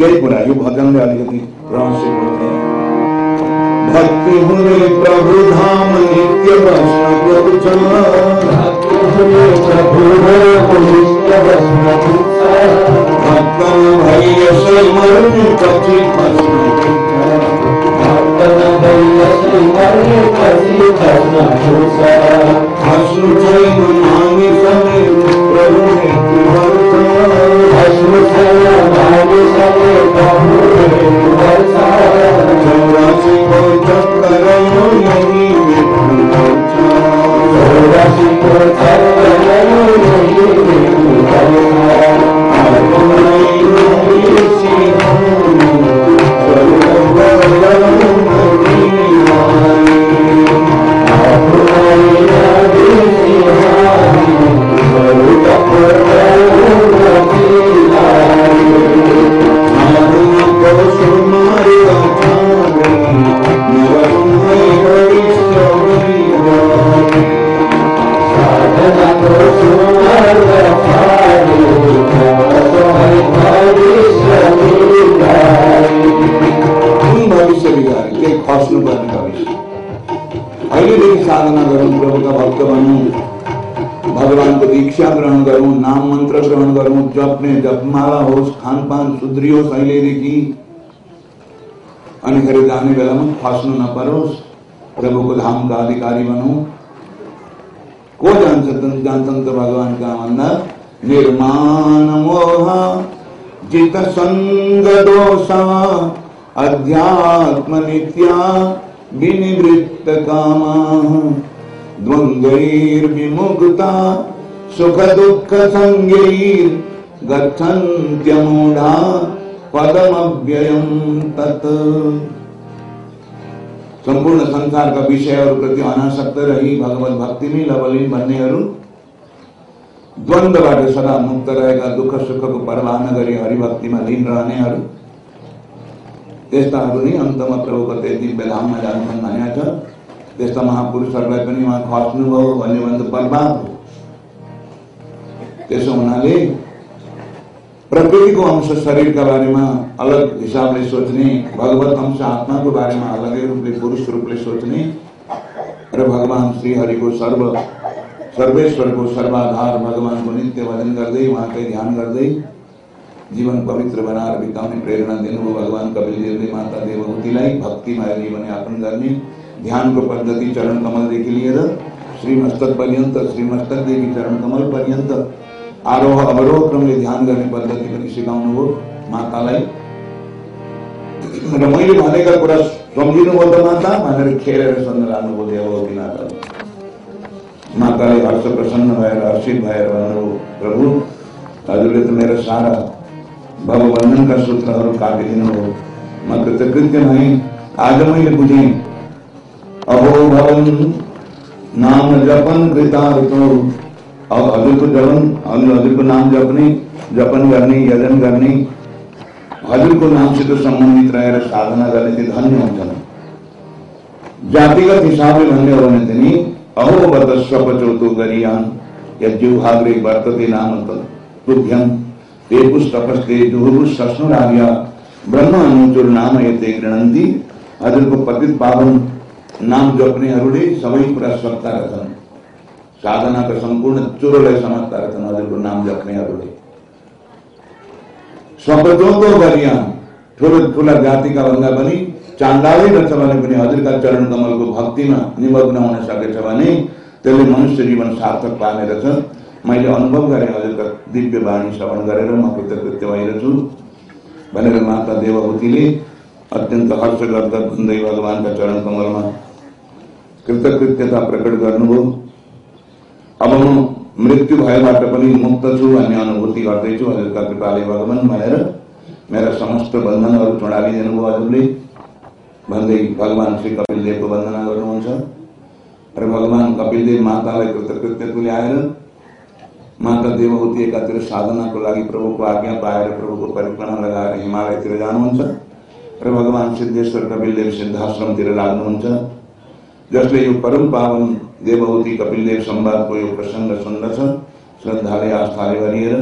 त्यही कुरा यो भजनले अलिकति रहस्य बोल्थे भक्ति हुने प्रभु धाम, नित्य वैष्णव भक्तन भैय समर्थ कथि हसु जय मांगी समय Lord. दीक्षा ग्रहण गरौँ नाम मंत्र ग्रहण करूँ गरौँ जप्ने जपमाला होस् खानपान सुध्रियोस् अहिलेदेखि अनि फेरि जाने बेलामा फस्नु नपरोस् प्रभुको धामका अधिकारी बनौँ. को जान जान्छ त जान्छन् त भगवानका भन्दा निर्माण मोह, जित सङ्ग दोष, अध्यात्म नित्या विनिवृत्त कामा द्वन्द्वैर्विमुक्ता सुख दुःख सङ्गैर् गच्छन्त्यमूढा पदमव्ययं तत्। सम्पूर्ण संसारका विषयहरूप्रति अनासक्त रही भगवत भक्तिमै लवलिन भन्नेहरू द्वन्द्वबाट सदा मुक्त रहेका दुःख सुखको परवाह नगरी हरिभक्तिमा लिन रहनेहरू त्यस्ताहरू नै अन्तमा दिव्य धाममा जान्छन् भनेको छ त्यस्ता महापुरुषहरूलाई पनि हो त्यसो हुनाले प्रकृतिको अंश शरीरका बारेमा अलग हिसाबले सोच्ने, भगवत अंश आत्माको बारेमा अलगै रूपले पुरुष रूपले सोच्ने। र भगवान श्री हरिको सर्व सर्वेश्वरको सर्वाधार भगवानको नित्य भजन गर्दै उहाँकै ध्यान गर्दै जीवन पवित्र बनाएर बिताउने प्रेरणा दिनुभयो भगवान कपिलदेवले माता देवहूतिलाई भक्तिमय जीवन यापन गर्ने ध्यानको पद्धति चरण कमलदेखि लिएर श्रीमस्तक पर्यन्त श्रीमस्तकदेखि चरण कमल पर्यन्त आरोह अवरोह क्रमले ध्यान गर्ने पद्धति पनि सिकाउनु हो मातालाई। र मैले भनेका कुरा सम्झिनुभयो त माता, भनेर खेलेर सुन्न लानुभयो देवभूति माता। माताले हर्ष प्रसन्न भएर, हर्षित भएर भन्नुभयो प्रभु, हजुरले त मेरो सारा भगवन्धनका सूत्रहरू काटिदिनु हो म कृतकृत्य नै, आज मैले बुझेँ, अहो भवन, नाम जपन कृतार्थो। अब हजुरको हजुर हजुरको नाम जपने, जपन गर्ने यजन गर्ने हजुरको नामसित सम्बन्धित रहेर साधना गर्ने चाहिँ धन्य हुन्छन् जातिगत हिसाबले भन्ने हो भने चाहिँ नि अहो बत स्वपचोतो गरियान यज्जुहाग्रे वर्तते नाम तुभ्यम ते पुस्तकस्ते जुहुरुस सस्नुरार्य ब्रह्म अनुचुर नाम यते गृणन्ती। हजुरको पतित पावन, नाम जप्नेहरूले सबै कुरा सक्ता रहेछन् साधनाका सम्पूर्ण चुरोलाई समात्ता रहेछन् हजुरको नाम जप्नेहरूले स्वपचोको गरिया ठुलो ठुला जातिका भन्दा पनि चान्दालै रहेछ भने पनि हजुरका चरण कमलको भक्तिमा निमग्न हुन सकेछ भने त्यसले मनुष्य जीवन सार्थक पार्ने रहेछ मैले अनुभव गरेँ हजुरका दिव्य वाणी श्रवण गरेर म कृतकृत्य भइरहेछु भनेर माता देवभूतिले अत्यन्त हर्ष गर्दा भन्दै भगवान्का चरण कमलमा कृतकृत्यता प्रकट गर्नुभयो अब म मृत्यु भएबाट पनि मुक्त छु भन्ने अनुभूति गर्दैछु हजुरका कृपाले भगवान् भनेर मेरा समस्त बन्धनहरू छोडालिदिनु भयो हजुरले भन्दै भगवान् श्री कपिलदेवको वन्दना गर्नुहुन्छ र भगवान् कपिलदेव मातालाई कृतकृत्य तुल्याएर माता देवहूति एकातिर साधनाको लागि प्रभुको आज्ञा पाएर प्रभुको परिक्रमा लगाएर हिमालयतिर जानुहुन्छ र भगवान् सिद्धेश्वर कपिलदेव सिद्धाश्रमतिर लाग्नुहुन्छ जसले यो परम पावन देवहूति कपिलदेव संवादको यो प्रसङ्ग सुन्दछ श्रद्धाले आस्थाले गरिएर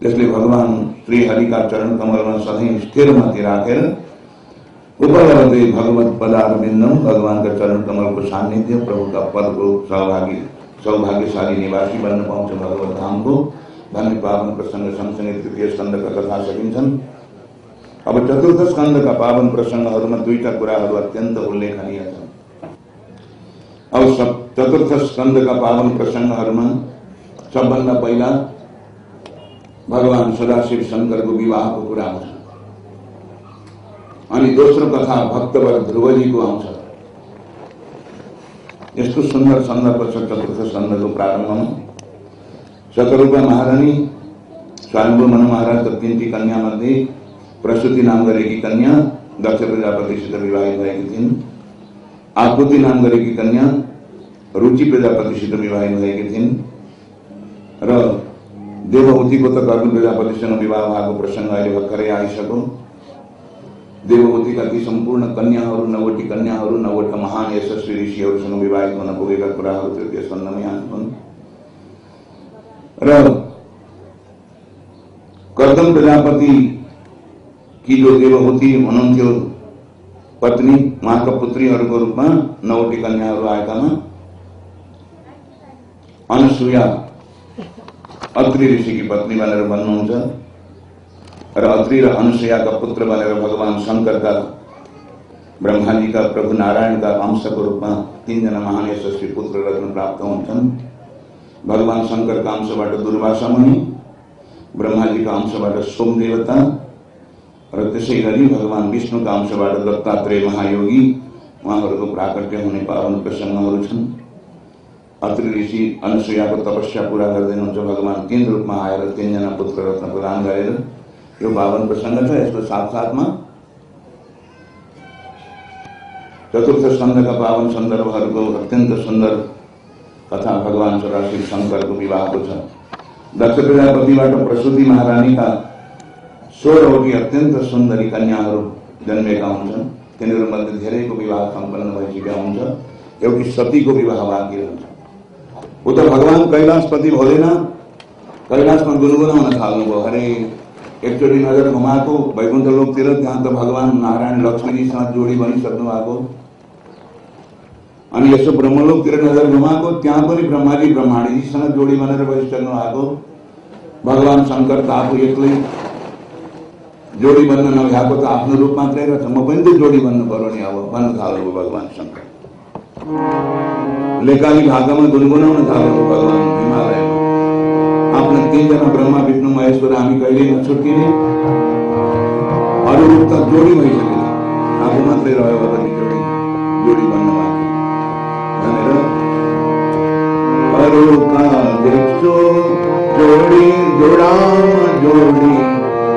त्यसले भगवान श्री हरिका चरण कमलमा सधैँ स्थिर मती राखेर। उपलब्धि भगवत पदारविन्दम भगवानका चरण कमलको सान्निध्य प्रभुका पदको सहभागी सौभाग्यशाली निवासी बन्न पाउँछ भगवत धामको धन्य पावन प्रसङ्ग सँगसँगै तृतीय स्कन्दका कथा सकिन्छन् अब चतुर्थ स्कन्दका पावन प्रसङ्गहरूमा दुईटा कुराहरू अत्यन्त उल्लेखनीय छन् अब सब चतुर्थ स्कन्दका पावन प्रसङ्गहरूमा सबभन्दा पहिला भगवान सदाशिव शङ्करको विवाहको कुरा आउँछ। अनि दोस्रो कथा भक्तवर ध्रुवजीको आउँछ। यस्तो सुन्दर सन्दर्भ छ चतुर्थ सन्दको प्रारम्भमा। शतरूपा महारानी स्वयंभू मनु महाराज तिनटी कन्या मध्ये प्रसूति नाम गरेकी कन्या दक्ष प्रजापतिसित विवाहित भएकी थिइन्। आकृति नाम गरेकी कन्या, रुचि प्रजापतिसित विवाहित भएकी थिइन् र देवहुतीको त कर्म प्रजापतिसँग विवाह भएको प्रसङ्ग अहिले भर्खरै आइसक्यो देवभूतिका ती सम्पूर्ण कन्याहरू नवटी कन्याहरू नवटा महान यशस्वी ऋषिहरूसँग विवाहित हुन पुगेका कुराहरू तृतीय स्कन्दमै आउँछन् र, कर्दम प्रजापति कि जो देवभूति हुनुहुन्थ्यो पत्नी उहाँका पुत्रीहरूको रूपमा नवटी कन्याहरू आएकामा अनुसुया अत्रि ऋषिकी पत्नी भनेर भन्नुहुन्छ र अत्रि र अनुसुयाका पुत्र बनेर भगवान शङ्करका, ब्रह्माजीका, प्रभु नारायणका अंशको रूपमा तिनजना महान यशस्वी पुत्र रत्न प्राप्त हुन्छन्। भगवान शङ्करका अंशबाट दुर्वासा मुनि, ब्रह्माजीका अंशबाट सोम देवता र त्यसै गरी भगवान विष्णुका अंशबाट दत्तात्रेय महायोगी उहाँहरूको प्राकट्य हुने पावन प्रसङ्गहरू छन् अत्रि ऋषि अनुसुयाको तपस्या पुरा गरिदिनुहुन्छ भगवान तीन रूपमा आएर तिनजना पुत्र रत्न प्रदान गरेर यो बावन प्रसङ्ग छ यसको साथसाथमा चतुर्थ स्कन्दका पावन सन्दर्भहरूको अत्यन्त सुन्दर कथा भगवान सदाशिव शङ्करको विवाहको छ दक्ष प्रजापतिबाट प्रसुति महारानीका सोह्रवटी अत्यन्त सुन्दरी कन्याहरू जन्मेका हुन्छन्। तिनीहरू मध्ये धेरैको विवाह सम्पन्न भइसकेका हुन्छ एउटी सतीको विवाह बाँकी रहन्छ। उता भगवान कैलाशपति भोलेन। कैलाशमा गुनगुनाउन थाल्नुभयो। हरे एकचोटि नज़र घुमाएको वैकुण्ठ लोकतिर त्यहाँ त भगवान् नारायण लक्ष्मीजीसँग जोडी बनिसक्नु भएको। अनि यसो ब्रह्मलोकतिर नज़र घुमाएको, त्यहाँ पनि ब्रह्माजी ब्रह्माणीजीसँग जोडी बनेर बसिसक्नु भएको। भगवान् शङ्कर त आफू एक्लै जोडी बन्न नभएको त आफ्नो रूप मात्रै रहेछ, म पनि त जोडी बन्नु पर्यो नि अब, भन्न थाल्नु भगवान् शङ्कर। लेकाली भाकामा गुनगुनाउन थाल्नु भगवान् हिमालयमा। आफ्ना तिनजना ब्रह्मा, विष्णु, महेश्वर हामी कहिले नछुट्टिने अरू रूप त जोडी भइसकेछ आफू मात्रै रह्यो होला जोडी जोडी बन्न भनेर अरू जोडी जोडामा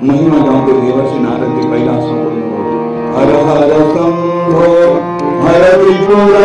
का महिमा गाते देवर्षि नारदले कैलाशमा बोल्नुभयो हर हर संभो हर त्रिपुरा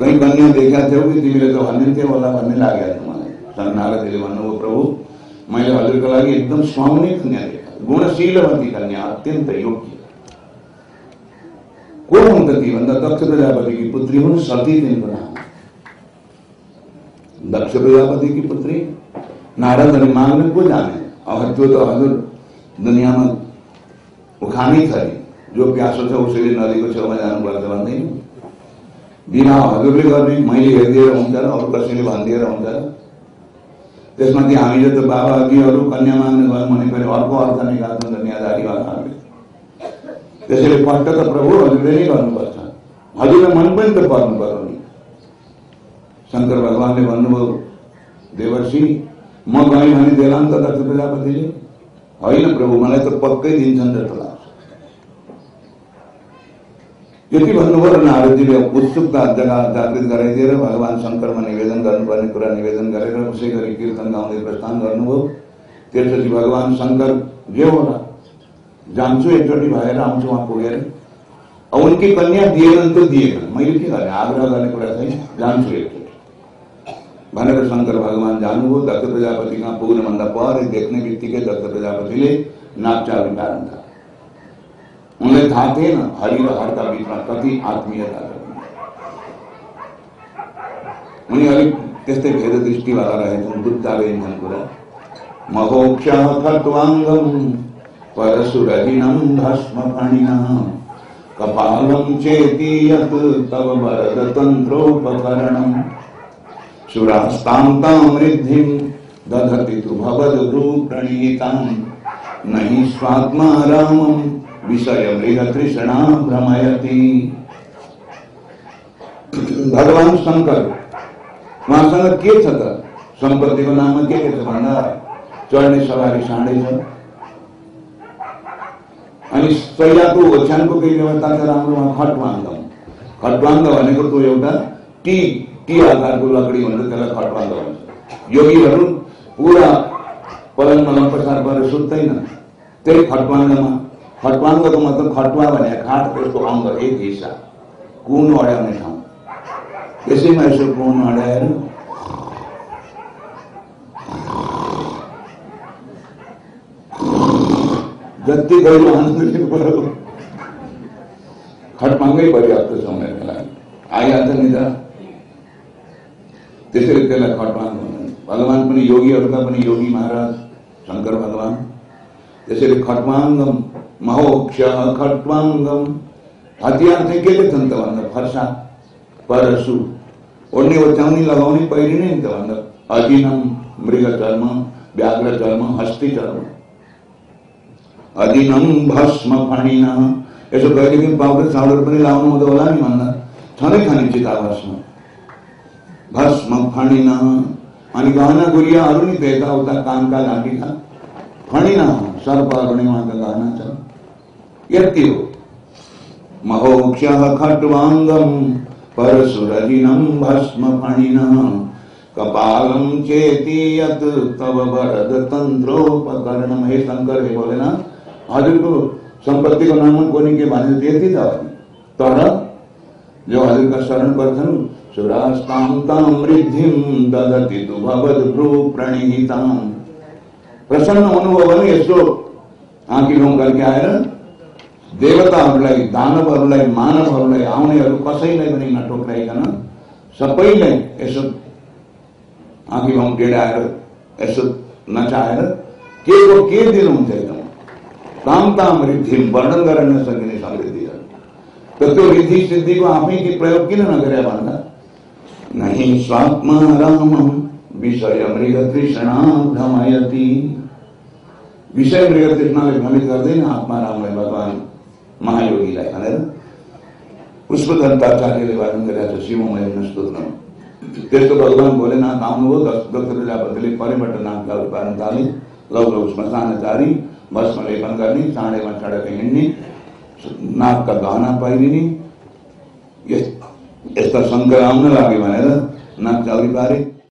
देखेका थियौ कि तिमीले त भन्ने होला भन्ने लागेको छ मलाई नारदले भन्नुभयो प्रभु मैले हजुरको लागि एकदम सुहाउने कन्या देखा गुणशीलवती कन्या अत्यन्त योग्य। को हुन् त ती भन्दा दक्ष प्रजापतिकी पुत्री हुन् सती तिनको नाम दक्ष प्रजापति की पुत्री? नारद ने मांगने को जाने। और जो तो हजुर जो प्यासो छ उसैले नदीको छेउमा विवाह हजुरले गर्ने मैले हेरिदिएर हुन्छ र अरू कसैले भनिदिएर हुन्छ त्यसमाथि हामीले त बाबा अघिहरू कन्या माग्ने गयौँ भने फेरि अर्को अर्थ निकाल्छन् दुनियाँदारीवालाहरूले त्यसैले पट्ट त प्रभु हजुरले नै गर्नुपर्छ। हजुरलाई मन पनि त पर्नु पर्यो नि। शङ्कर भगवान्ले भन्नुभयो देवर्षि म गएँ भने देला नि त प्रजापतिले? होइन प्रभु मलाई त पक्कै दिन्छन् जस्तो लाग्छ। यति भन्नुभयो र नारदजीले उत्सुकता जग्गा जागृत गराइदिएर भगवान् शङ्करमा निवेदन गर्नुपर्ने कुरा निवेदन गरेर उसै गरी कीर्तन गाउँदै प्रस्थान गर्नुभयो त्यसपछि भगवान् शङ्कर जे होला जान्छु एकचोटि भएर आउँछु उहाँ पुगेर उनकी कन्या दिएनन् त दिएनन् मैले के गरेँ आग्रह गर्ने कुरा छैन जान्छु एकचोटि भनेर शङ्कर भगवान् जानुभयो दत्त प्रजापति कहाँ पुग्नुभन्दा पर देख्ने बित्तिकै दत्त प्रजापतिले नाप्चाहरू कारण था उनलाई थाहा थिएन हरि र हरका बिचमा कति आत्मीयता उनी अलिक त्यस्तै भेद दृष्टिवाला रहेछन् बुद्धाले कुरा महोक्ष खत्वाङ्गम परशुरहिणं भस्मफणिनः। कपालं चेति यत् तव वरदतन्त्रोपकरणम्। सुरास्तान्तामृद्धिं दधति तु भवद्भ्रूप्रणीताम् न हि स्वात्मा रामं विषयमृगतृष्णा भ्रमयति। भगवान शङ्कर उहाँसँग के छ त? सम्पत्तिको नाममा के के छ भन्दा? चढ्ने सवारी साँडै छ। अनि सैयाको ओछ्यानको केही व्यवस्था छ राम्रो उहाँ खटवाङ्ग। खटवाङ्ग भनेको त्यो एउटा टी टी आकारको लकडी भन्छ त्यसलाई खटवाङ्ग भन्छ। योगीहरू पुरा पलङमा लम्पसार गरेर सुत्दैन। त्यही खटवाङ्गमा खटवाङ्गको मतलब खटुवा भने खाट त्यसको अङ्ग एक हिस्सा। कुन अड्याउने ठाउँ त्यसैमा यसो कुन अड्याएर जति गहिरो आनन्द पऱ्यो खटमाङ्गै पर्याप्त छ उनीहरूको लागि आइहाल्छ नि त त्यसैले त्यसलाई खटमाङ भगवान् पनि योगीहरूका पनि योगी महाराज शङ्कर भगवान्। त्यसैले खटवाङ्गम महोक्ष खटवाङ्गम हतियार चाहिँ के के छन् त भन्दा फर्सा परसु ओढ्ने ओछ्याउने लगाउने पहिरिने नि त भन्दा अजिनम मृग चर्म व्याघ्र चर्म हस्ती चर्म अदिनम भस्म फणिन यसो कहिलेकाहीँ पाउडर साउडर पनि लाउनु हुँदो होला नि भन्दा छँदै खाने चिता भस्म। भस्म फणिन अनि गहना गुरियाहरू नि त यताउता कानका लाठीका फणिन। सर्पहरू नै उहाँका गहना छ यति हो महोक्ष खट्वाङ्गम परशुरदिनं भस्म फणिन कपालम चेती यत तव वरद तन्त्रोपकरणम हे शङ्कर, हे भोलेनाथ हजुरको सम्पत्तिको नाममा कोनी के भने त्यति त तर जो हजुरका शरण पर्छन् सुरास्ताम वृद्धिम ददति तु भवद्भ्रू प्रणिहिताम। प्रसन्न हुनुभयो भने यसो आँखी करके आएर देवताहरूलाई दानवहरूलाई मानवहरूलाई आउनेहरू कसैलाई पनि नटोक्राइकन सबैलाई यसो आँखी भाउ डेढाएर यसो नचाहेर के को के दिनुहुन्छ एकदम कामताम रिद्धि वर्णन गर्न नसकिने समृद्धिहरू त त्यो रिद्धि सिद्धिको आफै प्रयोग किन नगरे भन्दा नहि स्वात्मा राम विषय मृग तृष्णा भ्रमयति। विषय मृग तृष्णाले भ्रमित गर्दैन आत्मा रामलाई भगवान् महायोगीलाई भनेर पुष्पदत्ताचार्यले वर्णन गरेका छ शिवमय स्तोत्रमा त्यस्तो भगवान् भोलेनाथ आउनुभयो दक्ष प्रजापतिले परिबाट नामका उत्पादन थाले लौ लौ श्मशानचारी भस्म लेपन करनी साँडेमा चढेर हिँड्ने नाकका गहना पहिरिने यस्ता शङ्कर आउन लाग्यो भनेर नाक चाउरी पारे।